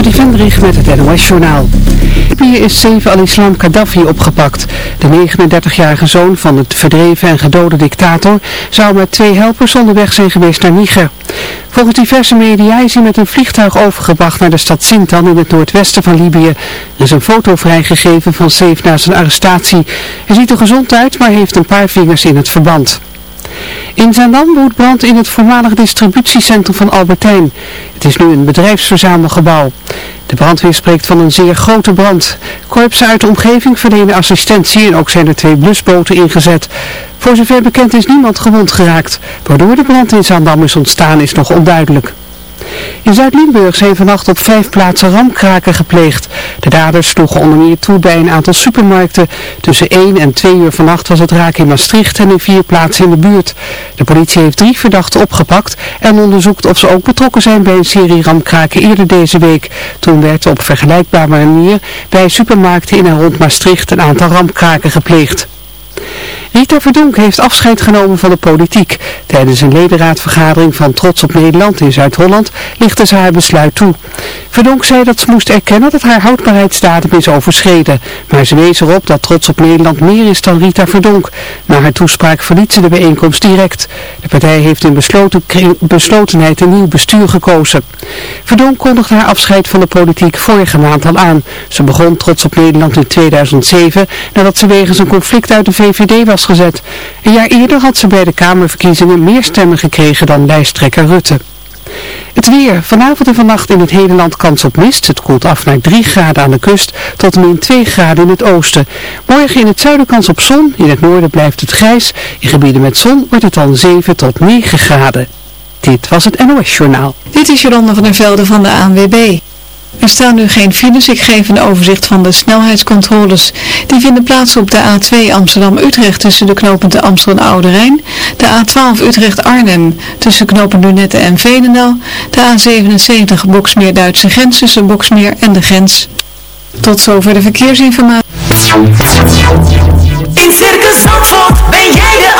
Trudy Vendrich met het NOS Journaal. Hier is Saif al-Islam Gaddafi opgepakt. De 39-jarige zoon van het verdreven en gedode dictator zou met twee helpers onderweg zijn geweest naar Niger. Volgens diverse media is hij met een vliegtuig overgebracht naar de stad Sintan in het noordwesten van Libië. Er is een foto vrijgegeven van Saif na zijn arrestatie. Hij ziet er gezond uit, maar heeft een paar vingers in het verband. In Zaandam woedt brand in het voormalige distributiecentrum van Albertijn. Het is nu een bedrijfsverzamelgebouw. De brandweer spreekt van een zeer grote brand. Korpsen uit de omgeving verlenen assistentie en ook zijn er twee blusboten ingezet. Voor zover bekend is niemand gewond geraakt. Waardoor de brand in Zaandam is ontstaan is nog onduidelijk. In Zuid-Limburg zijn vannacht op vijf plaatsen ramkraken gepleegd. De daders sloegen onder meer toe bij een aantal supermarkten. Tussen 1 en 2 uur vannacht was het raak in Maastricht en in vier plaatsen in de buurt. De politie heeft drie verdachten opgepakt en onderzoekt of ze ook betrokken zijn bij een serie ramkraken eerder deze week. Toen werd op vergelijkbare manier bij supermarkten in en rond Maastricht een aantal ramkraken gepleegd. Rita Verdonk heeft afscheid genomen van de politiek. Tijdens een ledenraadvergadering van Trots op Nederland in Zuid-Holland lichtte ze haar besluit toe. Verdonk zei dat ze moest erkennen dat haar houdbaarheidsdatum is overschreden. Maar ze wees erop dat Trots op Nederland meer is dan Rita Verdonk. Na haar toespraak verliet ze de bijeenkomst direct. De partij heeft in besloten beslotenheid een nieuw bestuur gekozen. Verdonk kondigde haar afscheid van de politiek vorige maand al aan. Ze begon Trots op Nederland in 2007 nadat ze wegens een conflict uit de VVD was gezet. Een jaar eerder had ze bij de Kamerverkiezingen meer stemmen gekregen dan lijsttrekker Rutte. Het weer. Vanavond en vannacht in het hele land kans op mist. Het koelt af naar 3 graden aan de kust tot min 2 graden in het oosten. Morgen in het zuiden kans op zon. In het noorden blijft het grijs. In gebieden met zon wordt het dan 7 tot 9 graden. Dit was het NOS Journaal. Dit is Jolanda van der Velde van de ANWB. Er staan nu geen files. Ik geef een overzicht van de snelheidscontroles. Die vinden plaats op de A2 Amsterdam-Utrecht tussen de knooppunten Amsterdam Oude. De A12 Utrecht-Arnhem tussen knooppunt Lunette en Veenendaal. De A77 Boksmeer-Duitse grens tussen Boksmeer en de grens. Tot zover de verkeersinformatie. In Circus Zandvoort ben jij de.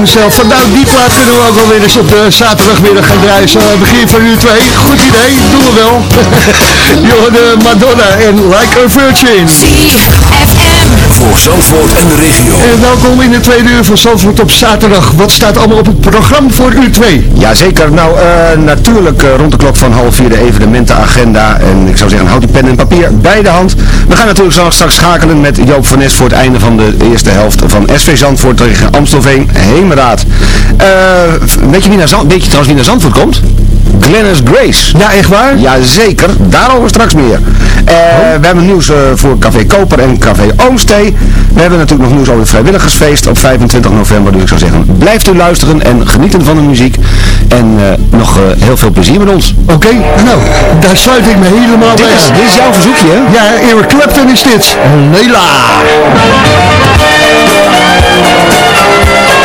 Mezelf van die plaat kunnen we ook wel weer eens op de zaterdagmiddag gaan draaien. Begin van uur 2. Goed idee, doen we wel. Johan Madonna en Like a Virgin. Voor Zandvoort en de regio. En welkom in de tweede uur van Zandvoort op zaterdag. Wat staat allemaal op het programma voor uur 2? Jazeker, nou eh, natuurlijk eh, rond de klok van half vier de evenementenagenda. En ik zou zeggen, houd die pen en papier bij de hand. We gaan natuurlijk zo straks schakelen met Joop van Nes voor het einde van de eerste helft van SV Zandvoort tegen Amstelveen Heemraad. Eh, weet, je wie naar Zand, weet je trouwens wie naar Zandvoort komt? Glennis Grace. Ja, echt waar? Jazeker, daarover straks meer. Eh, We hebben nieuws eh, voor Café Koper en Café Oomstee. We hebben natuurlijk nog nieuws over het vrijwilligersfeest op 25 november. Dus ik zou zeggen, blijft u luisteren en genieten van de muziek. En eh, nog heel veel plezier met ons. Oké, nou, daar sluit ik me helemaal bij dit is jouw verzoekje, hè? Ja, Eric Clapton is dit. Leila. Just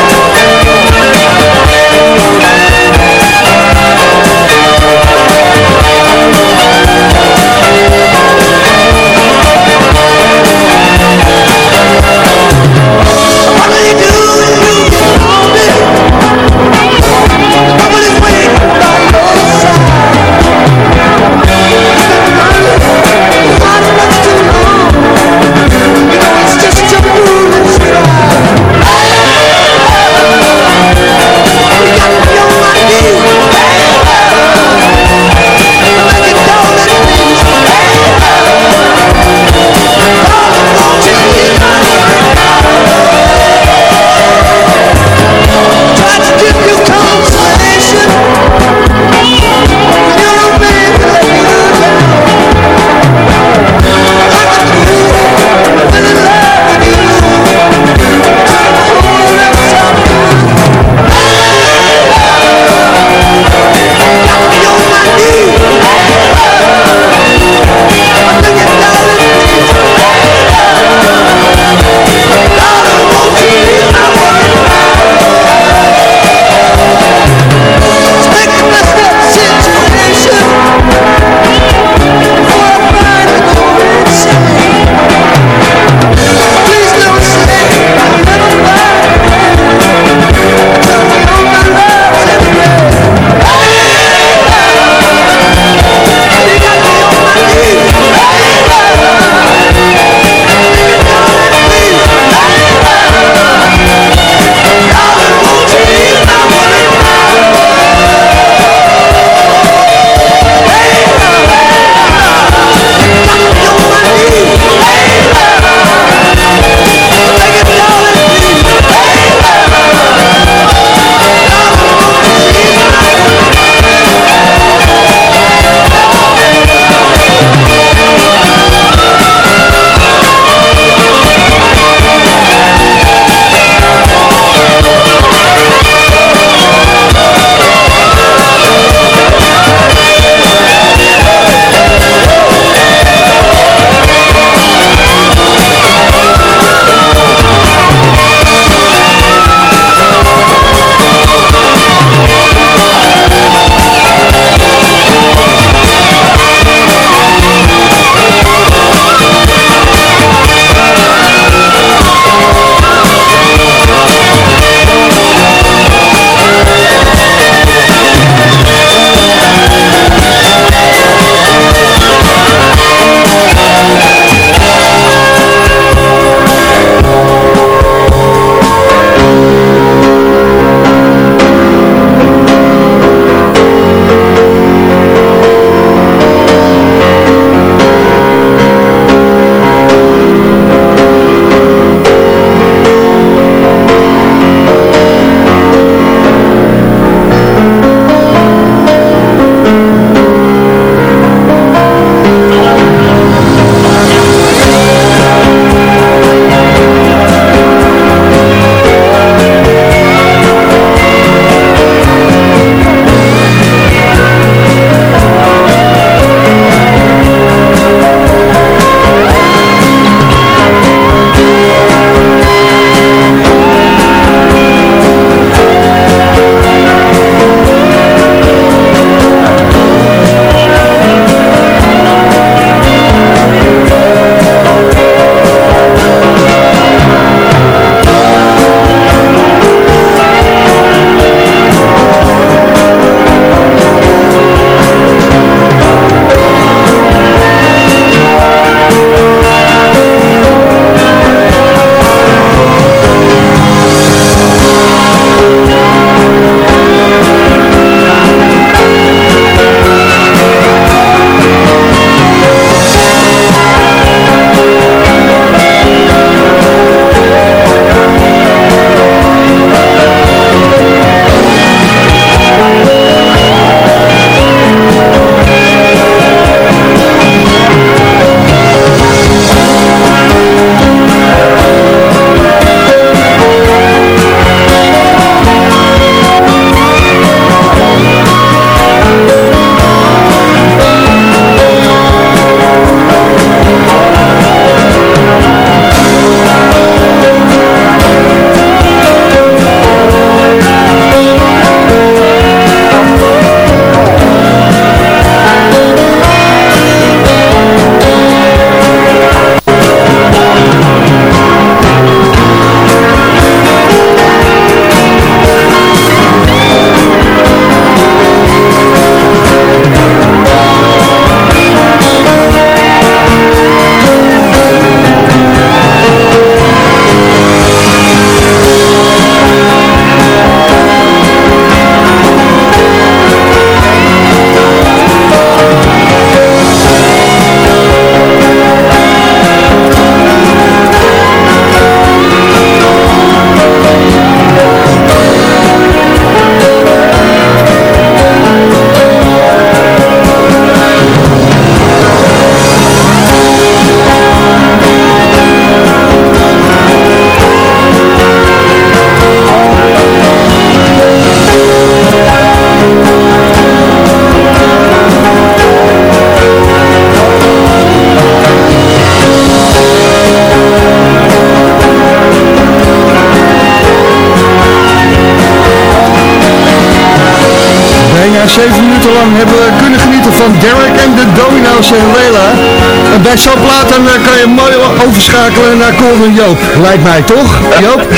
de Domino's en bij zo'n plaat dan eh, kan je mooi overschakelen naar Colin Joop. Lijkt mij toch, Joop?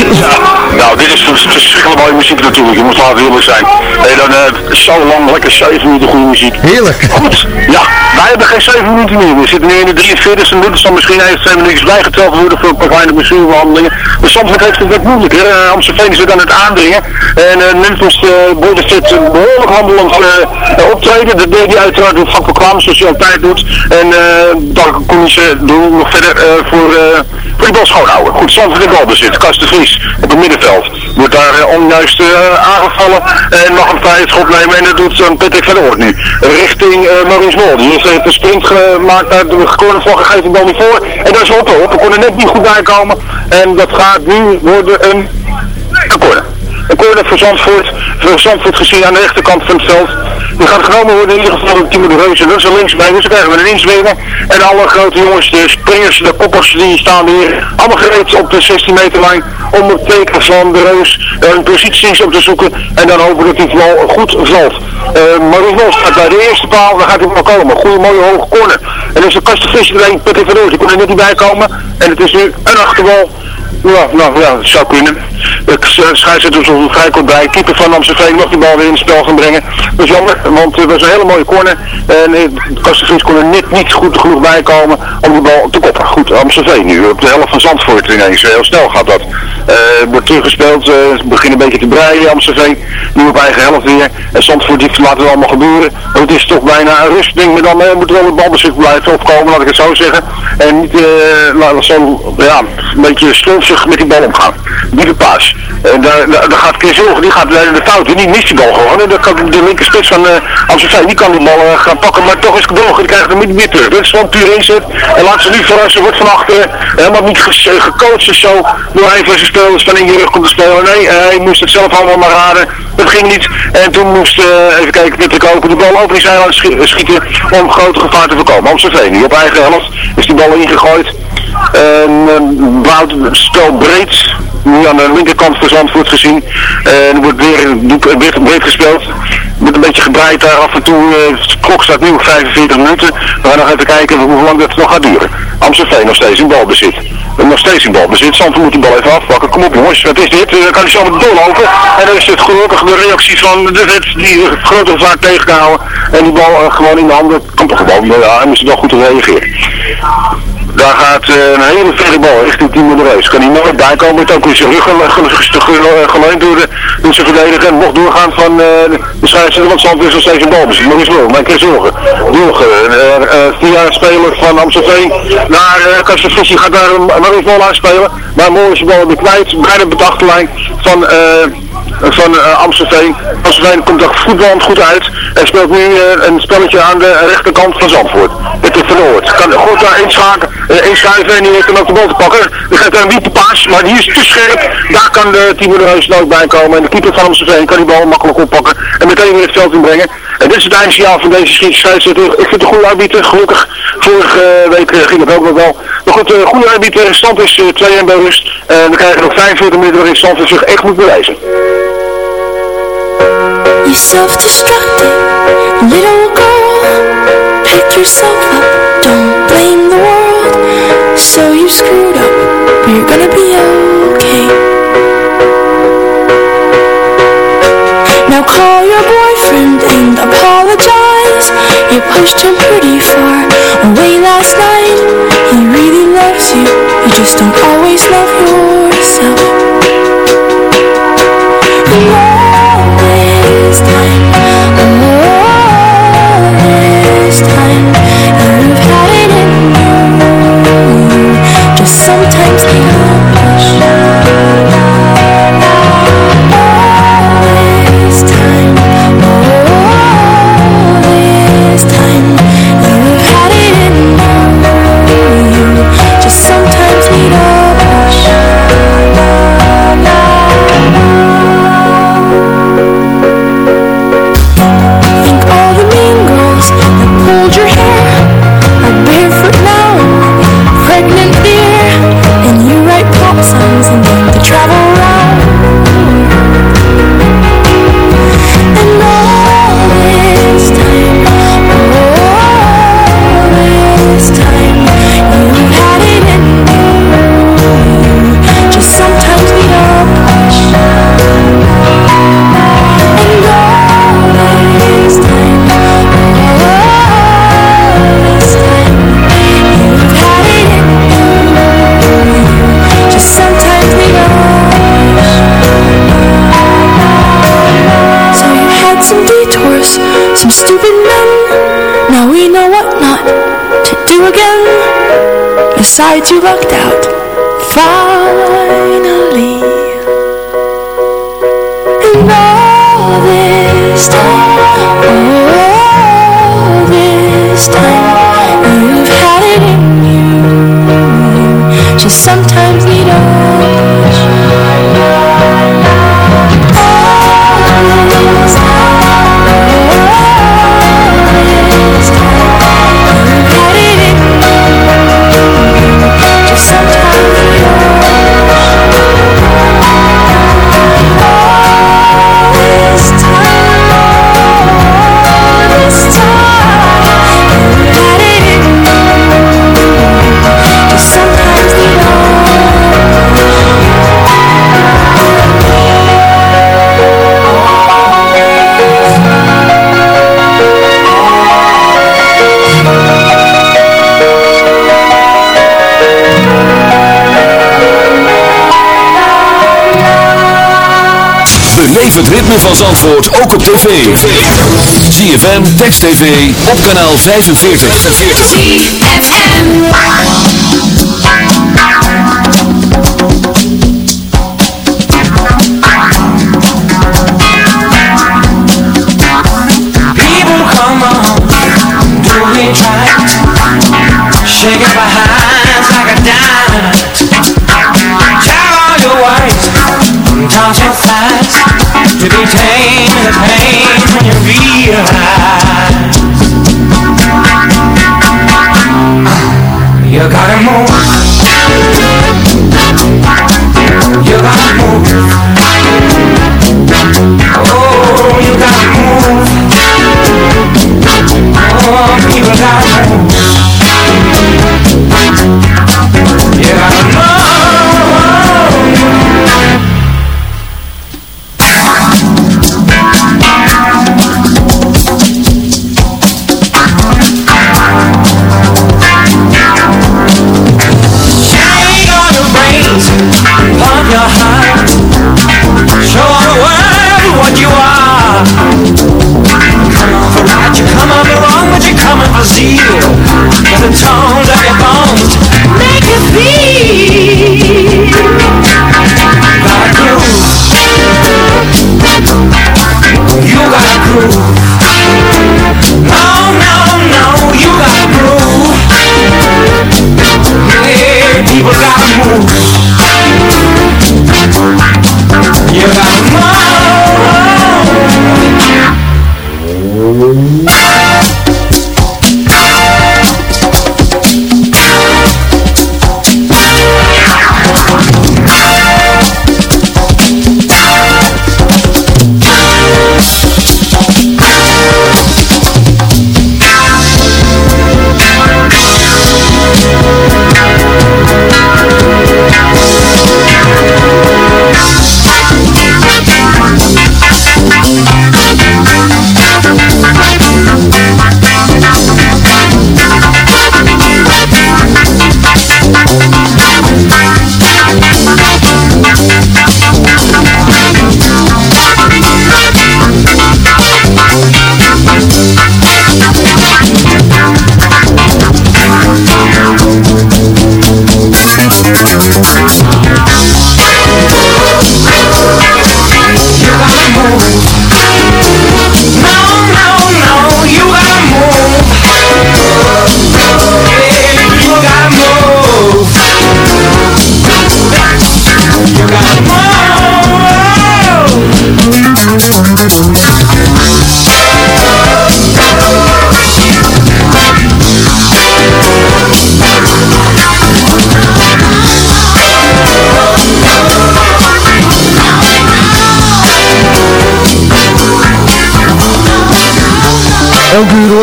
Nou, dit is vers- verschrikkelijk mooie muziek natuurlijk. Je moet laten eerlijk zijn. Dan eh, zo lang, lekker 7 minuten goede muziek. Heerlijk. Goed, ja, wij hebben geen 7 minuten meer. We zitten nu in de 43e minuut, dus dan misschien even 2 minuutjes bijgeteld worden voor een paar kleine blessurebehandelingen. Maar Zandvoort heeft het wat moeilijker. Uh, Amstelveen is het aan het aandringen. En uh, Memphis uh, een behoorlijk handelend uh, optreden. Dat deed hij uiteraard door Frank Kwam, zoals hij altijd doet. En dan kon ze doen nog verder voor, voor die bal schoonhouden. Goed, Zandvoort in balbezit. Kast de Vries op het middenveld. Wordt daar uh, onjuist uh, aangevallen en mag een vrije schop nemen. En dat doet zo'n Patrick van Oort nu. Richting uh, Maurice Mol. Die heeft een sprint gemaakt uit de cornervlag gegeven bal niet voor. En daar is Otto op. We konden net niet goed bij komen. En dat gaat nu worden een, corner. Een corner voor Zandvoort. Voor Zandvoort gezien aan de rechterkant van het veld. Die gaat genomen worden in ieder geval door Timo de Reus. En is linksbij. Dus dan krijgen we een inswinger. En alle grote jongens, de springers, de koppers, die staan hier allemaal gereed op de 16 meter lijn. Om het teken van de Reus een posities op te zoeken. En dan hopen dat die bal goed valt. Uh, Maurice Mol staat bij de eerste paal. Dan gaat hij wel komen. Goede mooie hoge corner. En dus de Kasten Visser erin. Patrick van Reus. Die kon er net niet bij komen. En het is nu een achterbal. Ja, nou ja, het zou kunnen. De scheidsrechter is er vrij kort bij. Keeper van Amsterdam mag die bal weer in het spel gaan brengen. Dat is jammer, want het was een hele mooie corner. En Kastenvries kon er net niet goed genoeg bij komen om die bal te koppen. Goed, Amsterdam nu op de helft van Zandvoort ineens. Heel snel gaat dat. Wordt teruggespeeld, uh, begint een beetje te breien Amsterdam. Nu op eigen helft weer. En Zandvoort die laat het allemaal gebeuren. Het is toch bijna een rustding. Maar dan moet wel het balbezit blijven opkomen, laat ik het zo zeggen. En niet uh, zo, ja, een beetje met die bal omgaan. Diepe paas. En daar, daar, gaat Hilger, die gaat de fout, die mist die bal gewoon. En kan de linker spits van uh, Amsterdam, die kan die bal uh, gaan pakken, maar toch is droog. Die krijgt hem niet meer terug. Dit is gewoon puur inzet. En laat ze nu verrassen, wordt van achteren helemaal niet ge gecoacht of zo. Door een van zijn spelers van in je rug komt te spelen. Nee, hij moest het zelf allemaal maar raden. Dat ging niet. En toen moest, even kijken, Koper de bal in zijn aan schieten om grote gevaar te voorkomen. Amsterdam, die op eigen helft is die bal ingegooid. Uh, Wout stel breed, nu aan de linkerkant van Zandvoort gezien. En wordt weer, breed gespeeld. Wordt een beetje gedraaid daar af en toe. Uh, de klok staat nu op 45 minuten. We gaan nog even kijken hoe lang dat nog gaat duren. Amsterdam nog steeds in balbezit. Nog steeds in balbezit. Zandvoort moet die bal even afpakken. Kom op jongens, wat is dit? Dan kan hij zo met doorlopen. En dan is het gelukkig de reactie van de wet die grote gevaar tegenhouden. En die bal gewoon in de handen. Komt gewoon. Ja, hij moest er wel goed op reageren. Daar gaat uh, een hele verre bal richting Timo de Reus. Kan hij nooit bij komen. Het ook in zijn rug geleund door, de, door zijn verdediger. Mocht doorgaan van uh, de scheidsrechter. Want Zandvoort is nog steeds een bal. Dus nog eens wel. Maar kan zorgen. Doorge, uh, via een speler van Amsterdam naar uh, Kastenvissie gaat daar maar eens bal aanspelen. Maar mooi is de bal weer kwijt. Op de achterlijn van... Uh, van uh, Amstelveen. Amstelveen komt er voetballend goed uit en speelt nu uh, een spelletje aan de rechterkant van Zandvoort. Het is verloord. Kan goed daar inschaken, uh, inschuiven en die heeft dan ook de bal te pakken. Geeft daar een witte paas, maar die is te scherp. Daar kan de Timo de Reus nooit bij komen. En de keeper van Amstelveen kan die bal makkelijk oppakken en meteen weer het veld inbrengen. En dit is het eindsignaal van deze scheidsrechter. Ik vind het een goede arbiter, gelukkig. Vorige week ging het ook nog wel. Maar goed, uh, goede arbiter, stand is 2-1 bij rust. En we krijgen nog 45 minuten waarin Zandvoort zich echt moet bewijzen. You self-destructed, little girl Pick yourself up, don't blame the world. So you screwed up, but you're gonna be okay. Now call your boyfriend and apologize. You pushed him pretty far away last night. He really loves you, you just don't always love yourself sometimes decide you. rock het ritme van Zandvoort ook op tv. ZFM, Text TV, op kanaal 45. People come on, do it right. Shake it behind to be tame in the pain when you realize you gotta move.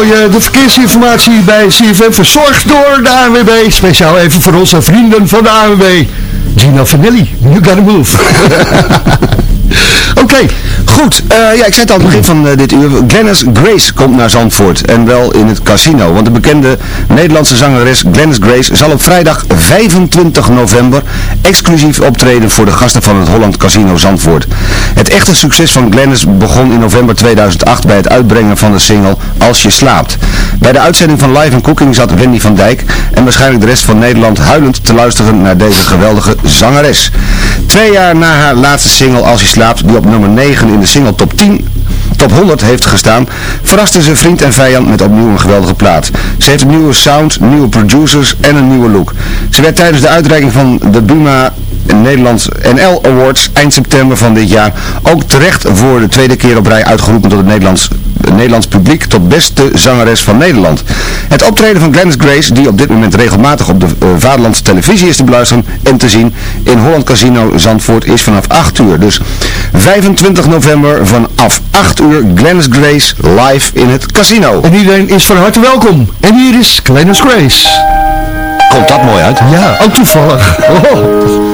Je de verkeersinformatie bij CFM verzorgd door de ANWB. Speciaal even voor onze vrienden van de ANWB. Gino Vanelli, you gotta move. Oké, Goed, eh, ja, ik zei het al het begin van eh, dit uur. Glennis Grace komt naar Zandvoort. En wel in het casino. Want de bekende Nederlandse zangeres Glennis Grace zal op vrijdag 25 november exclusief optreden voor de gasten van het Holland Casino Zandvoort. Het echte succes van Glennis begon in november 2008 bij het uitbrengen van de single Als je slaapt. Bij de uitzending van Live Cooking zat Wendy van Dijk en waarschijnlijk de rest van Nederland huilend te luisteren naar deze geweldige zangeres. Twee jaar na haar laatste single Als je slaapt, die op nummer 9 in de single top 10 top 100 heeft gestaan, verraste ze vriend en vijand met opnieuw een geweldige plaat. Ze heeft een nieuwe sound, nieuwe producers en een nieuwe look. Ze werd tijdens de uitreiking van de Buma Nederlands NL Awards eind september van dit jaar ook terecht voor de tweede keer op rij uitgeroepen tot het Nederlands, Nederlands publiek tot beste zangeres van Nederland. Het optreden van Glennis Grace, die op dit moment regelmatig op de uh, Vaderlandse televisie is te beluisteren en te zien in Holland Casino Zandvoort is vanaf 8 uur. Dus 25 november vanaf 8 uur Glennis Grace live in het casino. En iedereen is van harte welkom. En hier is Glennis Grace. Komt dat mooi uit? Ja, ook toevallig. Oh.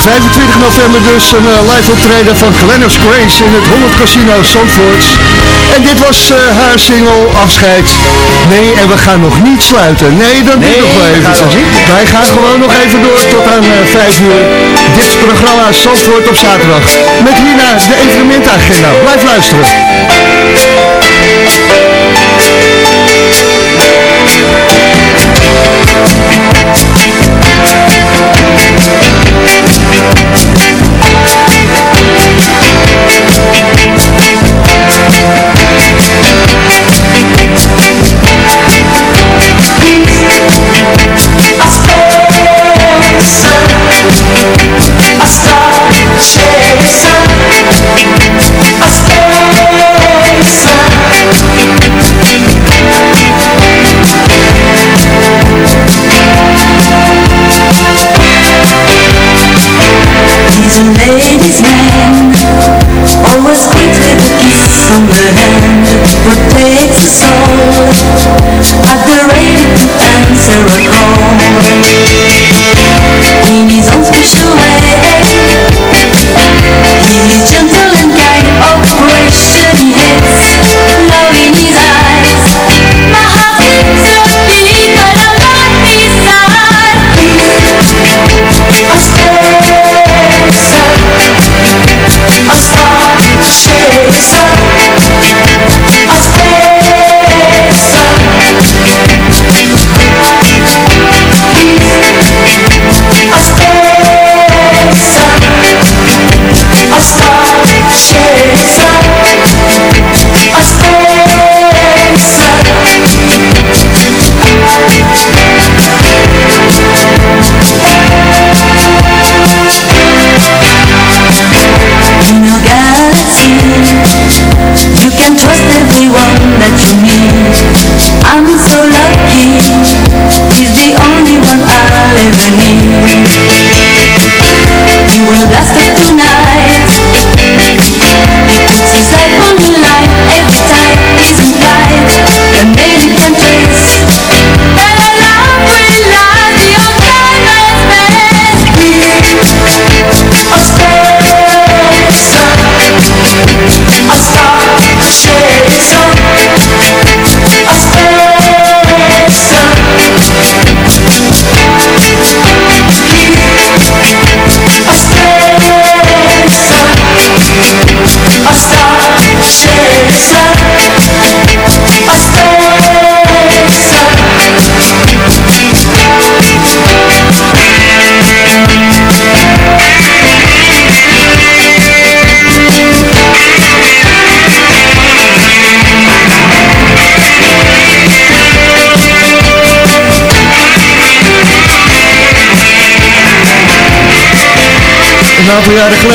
25 november dus een eh, live optreden van Glennis Grace in het 100 Casino Zandvoort. En dit was eh, haar single Afscheid. Nee, en we gaan nog niet sluiten. Nee, dat nee, nog wel even. Wij gaan gewoon nog even door tot aan 5 uur. Dit programma Zandvoort op zaterdag. Met hierna de evenementagenda. Blijf luisteren. A ladies' man Always sweet with a kiss on the hand takes a soul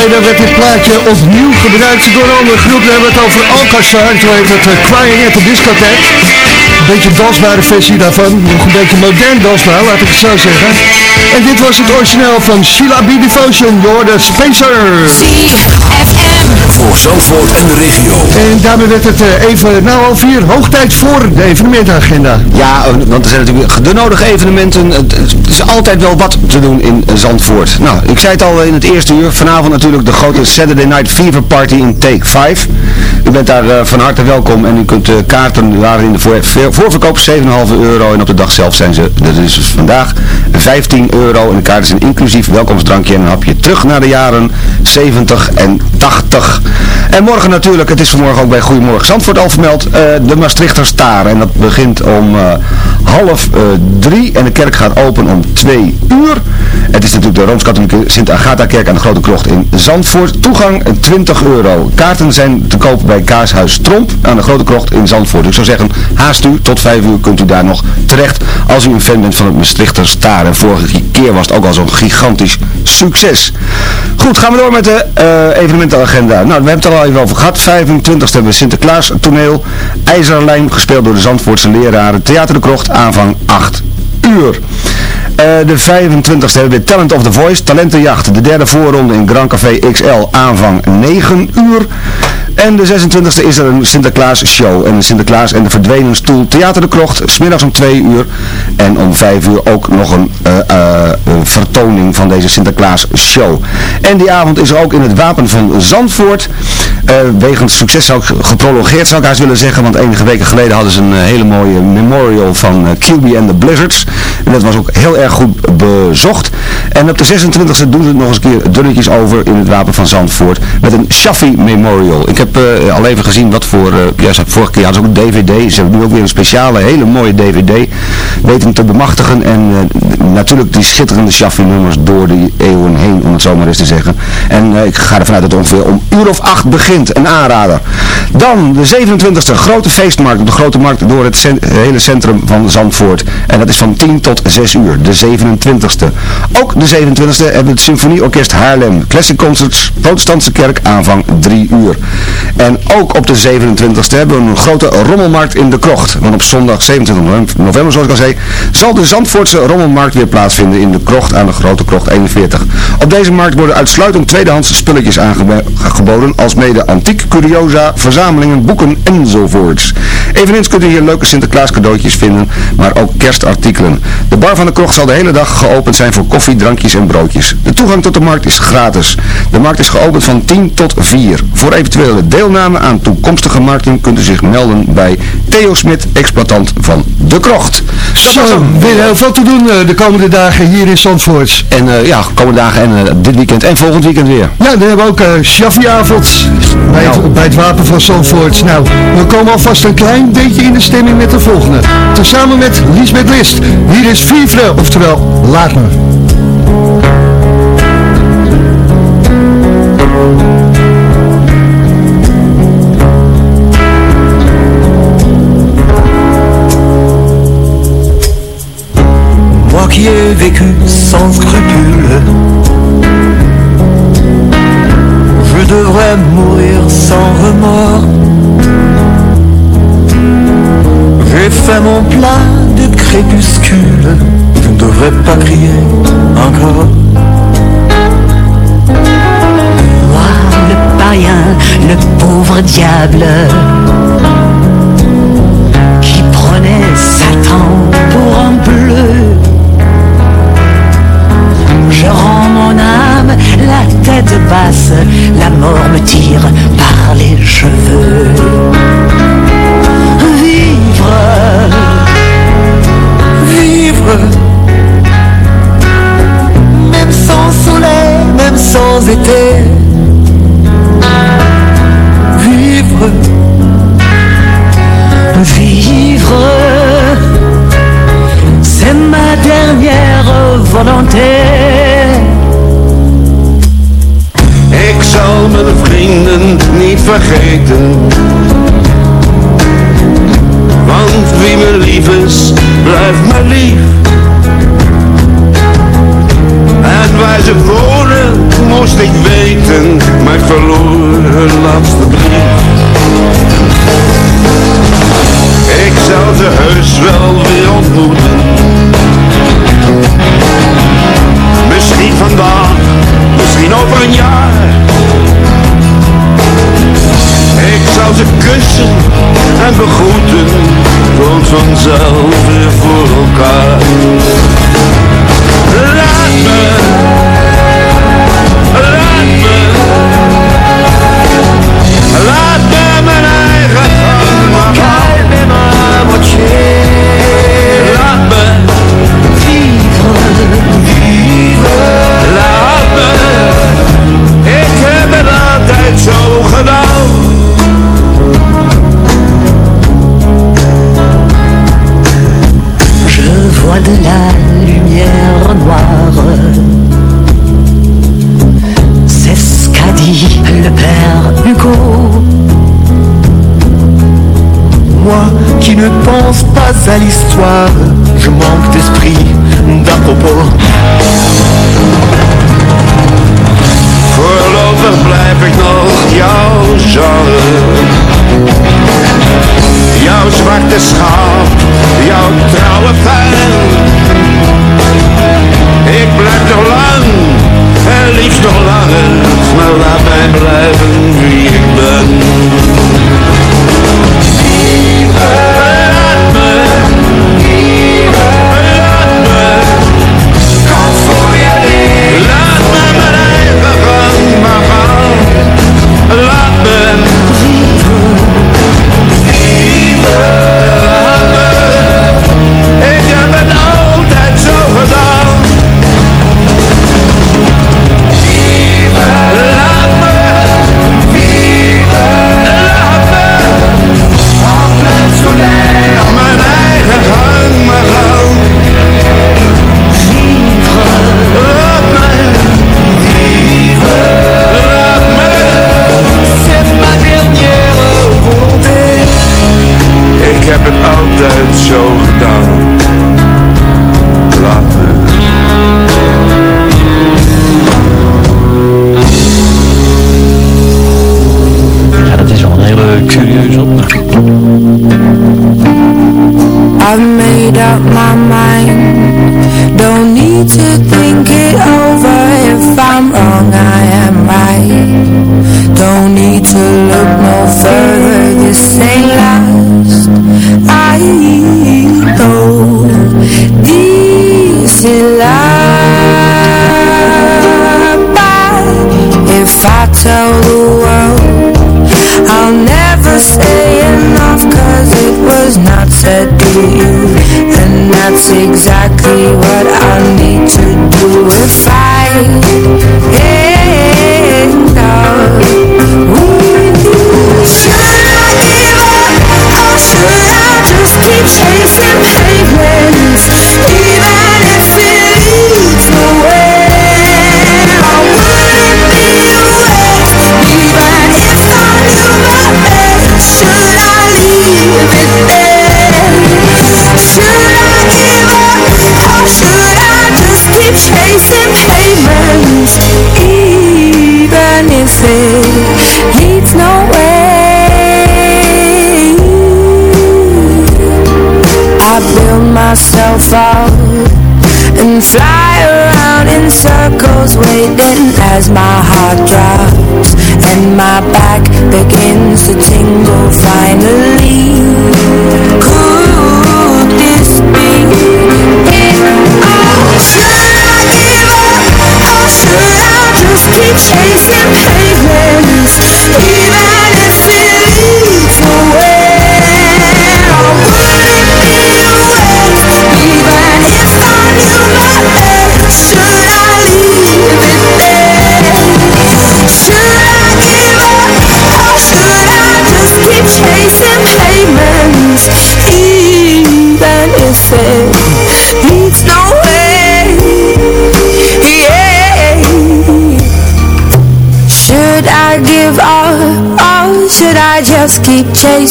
geleden werd dit plaatje opnieuw gebruikt door een andere groep. We hebben het over Alcazar, zo het uh, Crying at the Discotheque. Een beetje dansbare versie daarvan, nog een beetje modern dansbaar, laat ik het zo zeggen. En dit was het origineel van Sheila B. Devotion, door de Spacer. Voor Zandvoort en de regio. En daarmee werd het eh, even na half vier hoog tijd voor de evenementagenda. Ja, eh, want er zijn natuurlijk de nodige evenementen. Het het is altijd wel wat te doen in Zandvoort. Nou, ik zei het al in het eerste uur. Vanavond natuurlijk de grote Saturday Night Fever Party in Take 5. U bent daar eh, van harte welkom en u kunt uh, kaarten, waren in de voor, voorverkoop 7,5 euro en op de dag zelf zijn ze, dat is dus vandaag, 15 euro en de kaarten zijn inclusief welkomstdrankje en een hapje terug naar de jaren 70 en 80. En morgen natuurlijk, het is vanmorgen ook bij Goedemorgen Zandvoort al vermeld, uh, de Maastrichter Staar. En dat begint om half uh, drie en de kerk gaat open om twee uur. Het is natuurlijk de Rooms-Katholieke Sint-Agatha-kerk aan de Grote Krocht in Zandvoort. Toegang 20 euro. Kaarten zijn te koop bij Kaashuis Tromp aan de Grote Krocht in Zandvoort. Ik zou zeggen, haast u, tot 5 uur kunt u daar nog terecht als u een fan bent van het Maastrichter Staar. En vorige keer was het ook al zo'n gigantisch succes. Goed, gaan we door met de uh, evenementenagenda. Nou, we hebben het er al even over gehad. 25 hebben we Sinterklaas toneel. IJzerlijn, gespeeld door de Zandvoortse leraren. Theater de Krocht, aanvang 8 uur. Uh, de 25e hebben we Talent of the Voice, Talentenjacht. De derde voorronde in Grand Café XL, aanvang 9 uur. En de 26e is er een Sinterklaas show. En de Sinterklaas en de verdwenen stoel Theater de Krocht. Smiddags om 2 uur. En om 5 uur ook nog een eh, eh, een vertoning van deze Sinterklaas show. En die avond is er ook in het Wapen van Zandvoort. Eh, wegens succes zou ik geprologeerd zou ik haast willen zeggen. Want enige weken geleden hadden ze een hele mooie memorial van QB and the Blizzards. En dat was ook heel erg goed bezocht. En op de 26e doen ze het nog eens een keer dunnetjes over in het Wapen van Zandvoort. Met een Shaffi Memorial. Ik heb eh, al even gezien wat voor... eh, ja, ze- vorige keer hadden ze ook een DVD. Ze hebben nu ook weer een speciale, hele mooie DVD. Weten te bemachtigen. En eh, natuurlijk die schitterende Shaffi nummers door de eeuwen heen, om het zo maar eens te zeggen. En ik ga ervan uit dat het ongeveer om uur of acht begint. Een aanrader. Dan de 27e grote feestmarkt op de Grote Markt door het hele centrum van Zandvoort. En dat is van 10 tot 6 uur. De 27e. Ook de 27e hebben we het Symfonieorkest Haarlem. Classic Concerts, Protestantse Kerk, aanvang 3 uur. En ook op de 27e hebben we een grote rommelmarkt in de Krocht. Want op zondag 27 november- zoals ik al zei, zal de Zandvoortse rommelmarkt weer plaatsvinden in de Krocht aan de Grote Krocht 41. Op deze markt worden uitsluitend tweedehands spulletjes aangeboden, als mede antiek, curiosa, verzamelingen, boeken enzovoorts. Eveneens kunt u hier leuke Sinterklaas cadeautjes vinden, maar ook kerstartikelen. De bar van de krocht zal de hele dag geopend zijn voor koffie, drankjes en broodjes. De toegang tot de markt is gratis. De markt is geopend van 10 tot 4. Voor eventuele deelname aan toekomstige markten kunt u zich melden bij Theo Smit, exploitant van de krocht. Zo, weer heel veel te doen eh, de komende dagen hier in Zandvoort. En eh, ja, komende dagen en eh, dit weekend en volgend weekend weer. Ja, dan hebben we ook uh, Shaffiavond bij, het- bij het Wapen van Zandvoort. Nou, we komen alvast een klein beetje in de stemming met de volgende. Tezamen met Liesbeth List. Hier is Vivre, oftewel Laat me. Moi qui ai vécu sans scrupule, je devrais mourir sans remords. J'ai fait mon plein de crépuscule, je ne devrais pas crier encore. Moi, le païen, le pauvre diable,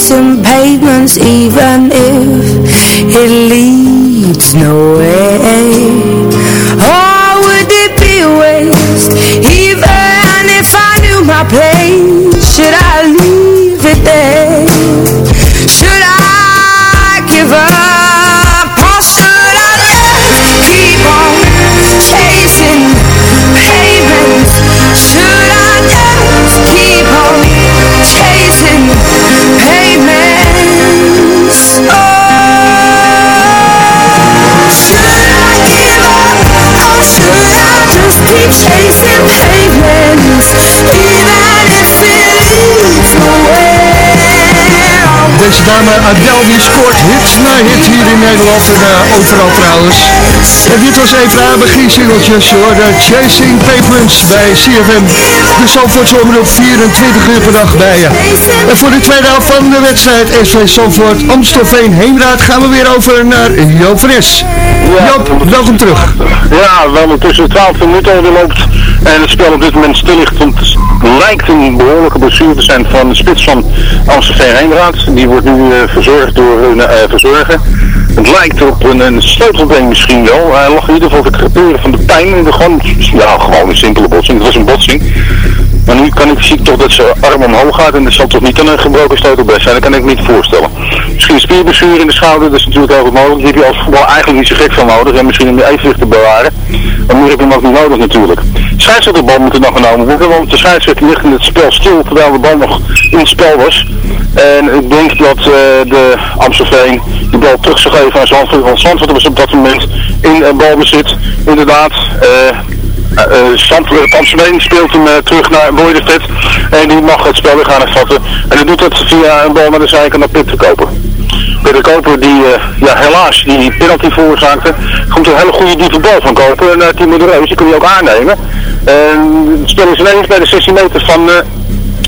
chasing pavements even if it leads nowhere dame Adele die scoort hit na hit hier in Nederland en eh, overal trouwens. En dit was even haar beginsingeltjes hoor, de Chasing Pavements bij CFM. De Zandvoortse op 24 uur per dag bij je. En voor de tweede helft van de wedstrijd SV Zandvoort Amstelveen Heemraad gaan we weer over naar Joop Es. Joop, welkom terug. Ja, wel tussen 12 minuten alweer loopt en het spel op dit moment stil ligt. Want het lijkt een behoorlijke blessure te zijn van de spits van Amstelveen Heemraad. Die wordt nu eh, verzorgd door hun eh, verzorger. Het lijkt op een, een sleutelbeen misschien wel. Hij lag in ieder geval te creperen van de pijn. En de gewoon, ja, gewoon een simpele botsing. Het was een botsing. Maar nu kan ik, zie ik toch dat zijn arm omhoog gaat en dat zal toch niet een gebroken sleutelbeen zijn. Dat kan ik me niet voorstellen. Misschien een spierblessure in de schouder, dat is natuurlijk heel goed mogelijk. Die heb je als voetbal eigenlijk niet zo gek van nodig. En misschien om je evenwicht te bewaren. Maar nu heb je hem ook niet nodig natuurlijk. De scheidsrechterbal moet er nog genomen worden, want de scheidsrechter ligt in het spel stil terwijl de bal nog in het spel was. En ik denk dat eh, de Amstelveen de bal terug zou geven aan Zandvoort. Want Zandvoort was op dat moment in uh, balbezit. Inderdaad, eh uh, Zandvoort Amstelveen speelt hem eh, terug naar Boydefit. En die mag het spel weer gaan hervatten. En hij doet dat via een bal naar de zijkant naar Pieter Koper. Peter Koper die eh, ja, helaas die penalty veroorzaakte. Komt een hele goede diepe bal van Koper naar Timo de Reus. Die kun je ook aannemen. Het spel is ineens bij de 16 meter van... eh,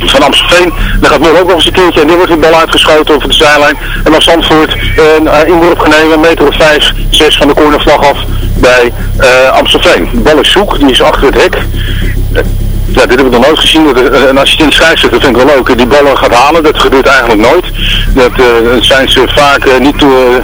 van Amstelveen. Dan gaat Moor ook nog eens een keertje en die wordt de bal uitgeschoten over de zijlijn. En dan Zandvoort uh, inworp genomen, een meter of 5, 6 van de cornervlag af bij uh, Amstelveen. De bal zoek, die is achter het hek. Ja, dit heb ik nog nooit gezien. Dat een assistent scheidsrechter, dat vind ik wel leuk, die ballen gaat halen. Dat gebeurt eigenlijk nooit. Dat zijn ze vaak niet toe.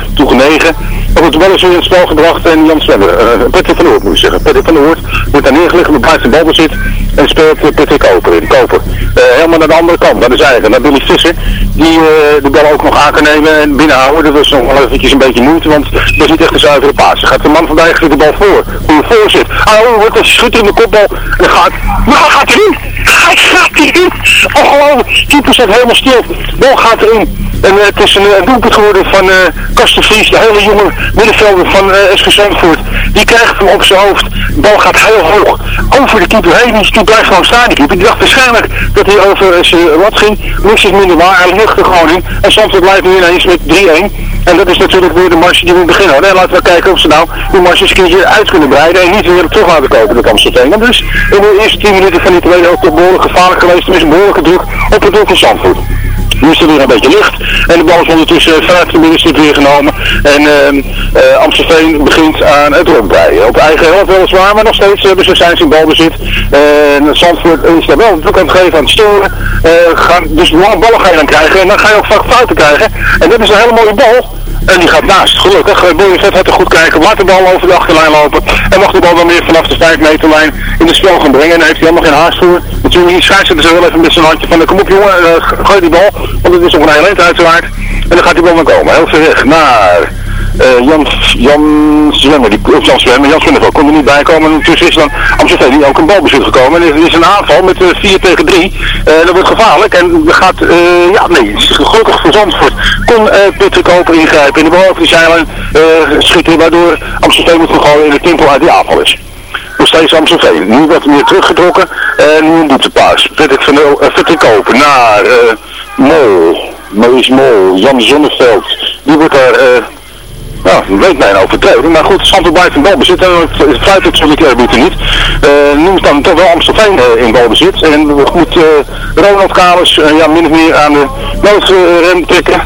Maar goed, de bal is weer in het spel gebracht en Jan Zwemmer, uh, Patrick van Oort moet ik zeggen. Patrick van Oort wordt daar neergelegd op buiten balbezit en speelt uh, Patrick Koper in. Koper. Uh, helemaal naar de andere kant, naar de zijde, naar Billy Visser, die de bal ook nog aan kan nemen en binnenhouden. Dat was nog wel eventjes een beetje moeite, want dat is niet echt een zuivere paas. Gaat de man van Dijk de bal voor, goede voorzet. Ah, oh, wordt een schut in de kopbal en gaat, hij gaat erin! Hij gaat erin! Ongelooflijk, 10% helemaal stil. Bal gaat erin. En uh, het is een, een doelpunt geworden van uh, Kastenvries, de hele jonge middenvelder van uh, Zandvoort. Die krijgt hem op zijn hoofd. De bal gaat heel hoog over de keeper heen. Die blijft gewoon staan, die keeper. Die dacht waarschijnlijk dat hij over zijn lat ging. Niks is minder waar. Hij lucht er gewoon in. En Zandvoort blijft nu ineens met 3-1. En dat is natuurlijk weer de marge die we in het begin hadden. En laten we kijken of ze nou die marge eens een keertje uit kunnen breiden. En niet weer terug laten kopen, de. En dus in de eerste 10 minuten van die tweede ook behoorlijk gevaarlijk geweest. Er is een behoorlijke druk op het doel van Zandvoort. Nu is er weer een beetje licht. En de bal is ondertussen vanuit de middenstip weer genomen. En uh, Amstelveen begint aan het rondbreien. Op eigen helft weliswaar, maar nog steeds hebben ze zijn zijn balbezit. En Zandvoort is daar wel druk aan het geven, aan het storen. Gaan, dus lange ballen ga je dan krijgen. En dan ga je ook vaak fouten krijgen. En dit is een hele mooie bal. En die gaat naast. Gelukkig. Boyenvet had er goed kijken. Laat de bal over de achterlijn lopen. En mag de bal dan weer vanaf de 5 meter lijn in de spel gaan brengen. En heeft hij helemaal geen haast voor. Natuurlijk hier scheidsrechter ze wel even met zijn handje van. Kom op jongen, uh, gooi die bal. Want het is nog een heel eind uiteraard. En dan gaat die bal maar komen. Heel ver weg naar... Uh, Jan, Jan Zwemmer, die, of Jan Zwemmer, Jan Zwemmer kon er niet bij komen. En ondertussen is dan Amsterdam die ook een balbezit gekomen. En er is een aanval met uh, 4 tegen 3. Uh, dat wordt gevaarlijk. En er gaat, ja nee, gelukkig voor Zandvoort kon Patrick Koper ingrijpen. En de bal over de zijlijn schieten, waardoor Amsterdam moet gooien in de tempel uit die aanval is. Nog steeds Amstelveen. Nu wat meer teruggetrokken. En nu een dieptepaas. Patrick van Patrick Koper naar Mol. Maurice Mol. Jan Zonneveld. Die wordt daar... Nou, dat weet mijn overtreding. Maar goed, Santo blijft in balbezit. En het feit dat solitaire arbiter niet. Nu is dan toch wel Amstelveen uh, in balbezit. En we moet uh, Ronald Kalers ja, min of meer aan de noodrem trekken.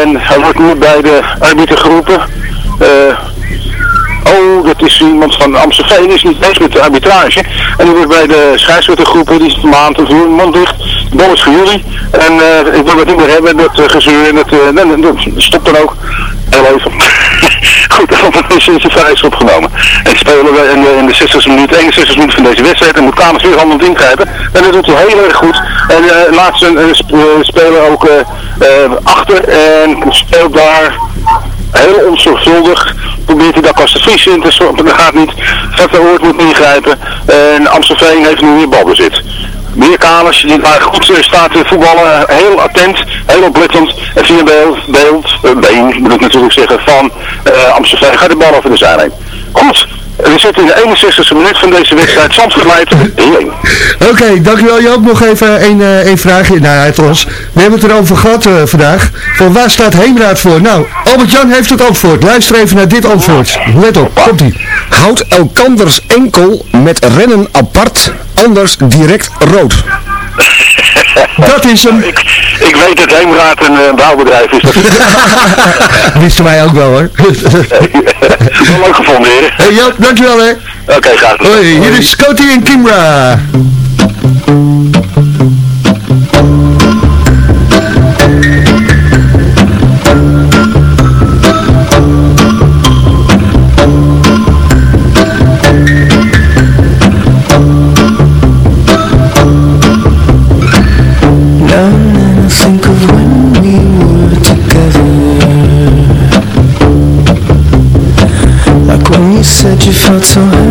En hij wordt nu bij de arbiter geroepen. Oh, dat is iemand van Amstelveen, is niet eens met de arbitrage. En die wordt bij de scheidsrechter geroepen, die is de maand of mond dicht. De bal is voor jullie. En uh, ik wil het niet meer hebben, dat uh, gezeur en dat, uh, dat stopt dan ook. Heel even. Goed, dan is zijn vrij opgenomen. En spelen we in de, in de 60 minuut, 61 minuut van deze wedstrijd en moet Kamers weer handeld ingrijpen. En dat doet hij heel erg goed. En uh, laat zijn uh, speler ook achter en speelt daar heel onzorgvuldig. Probeert hij daar Costa Fries in te dat gaat niet. Vetter Oort moet ingrijpen. En Amstelveen heeft nu weer balbezit. Meer kamers die daar goed staat te voetballen, heel attent, heel oplettend. En via beeld, beeld uh, been moet ik natuurlijk zeggen, van uh, Amsterdam gaat de bal over de zijlijn. Goed, we zitten in de 61e minuut van deze wedstrijd. Zandvoort leidt 1 Oké, okay, dankjewel Joop. Nog even een, uh, een vraagje naar het ons. We hebben het erover gehad uh, vandaag. Voor waar staat Heemraad voor? Nou, Albert-Jan heeft het antwoord. Luister even naar dit antwoord. Let op, komt ie. Houd elkanders enkel met rennen apart, anders direct rood. Dat is hem. Ik, ik weet dat Heemraad een uh, bouwbedrijf is. Wisten wij ook wel hoor. wel leuk gevonden heren. Hey Joop, dankjewel hè. Oké, okay, graag. Hoi, hier is Scotty en Kimra. Felt so happy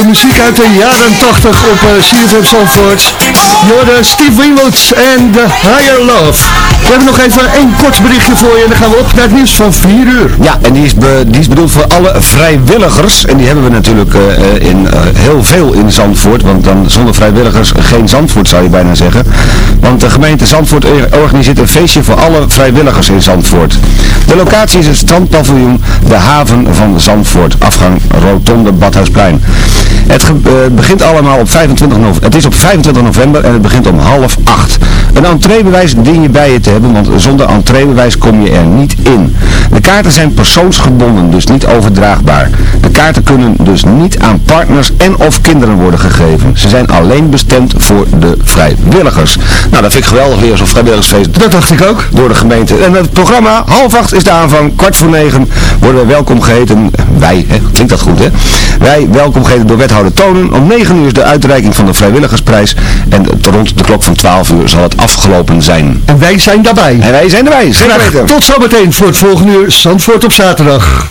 de muziek uit de jaren 80 op uh, CFM Zandvoort. Jorden Steve Winwood en The Higher Love. We hebben nog even een kort berichtje voor je en dan gaan we op naar het nieuws van 4 uur. Ja, en die is, die is bedoeld voor alle vrijwilligers. En die hebben we natuurlijk uh, in, uh, heel veel in Zandvoort. Want dan zonder vrijwilligers geen Zandvoort zou je bijna zeggen. Want de gemeente Zandvoort organiseert een feestje voor alle vrijwilligers in Zandvoort. De locatie is het strandpaviljoen De Haven van Zandvoort. Afgang Rotonde Badhuisplein. Het uh, begint allemaal op 25 november. Het is op 25 november en het begint om half acht. Een entreebewijs dien je bij je te hebben, want zonder entreebewijs kom je er niet in. De kaarten zijn persoonsgebonden, dus niet overdraagbaar. De kaarten kunnen dus niet aan partners en of kinderen worden gegeven. Ze zijn alleen bestemd voor de vrijwilligers. Nou, dat vind ik geweldig weer, zo'n vrijwilligersfeest. Dat dacht ik ook. Door de gemeente. En het programma, half acht is de aanvang, kwart voor negen worden we welkom geheten. Wij, hè, klinkt dat goed hè? Wij welkom geheten door wethouder Tonen. Om 9 uur is de uitreiking van de vrijwilligersprijs. En rond de klok van 12 uur zal het afgelopen zijn. En wij zijn daarbij. En wij zijn erbij. Graag, tot zometeen voor het volgende uur Zandvoort op zaterdag.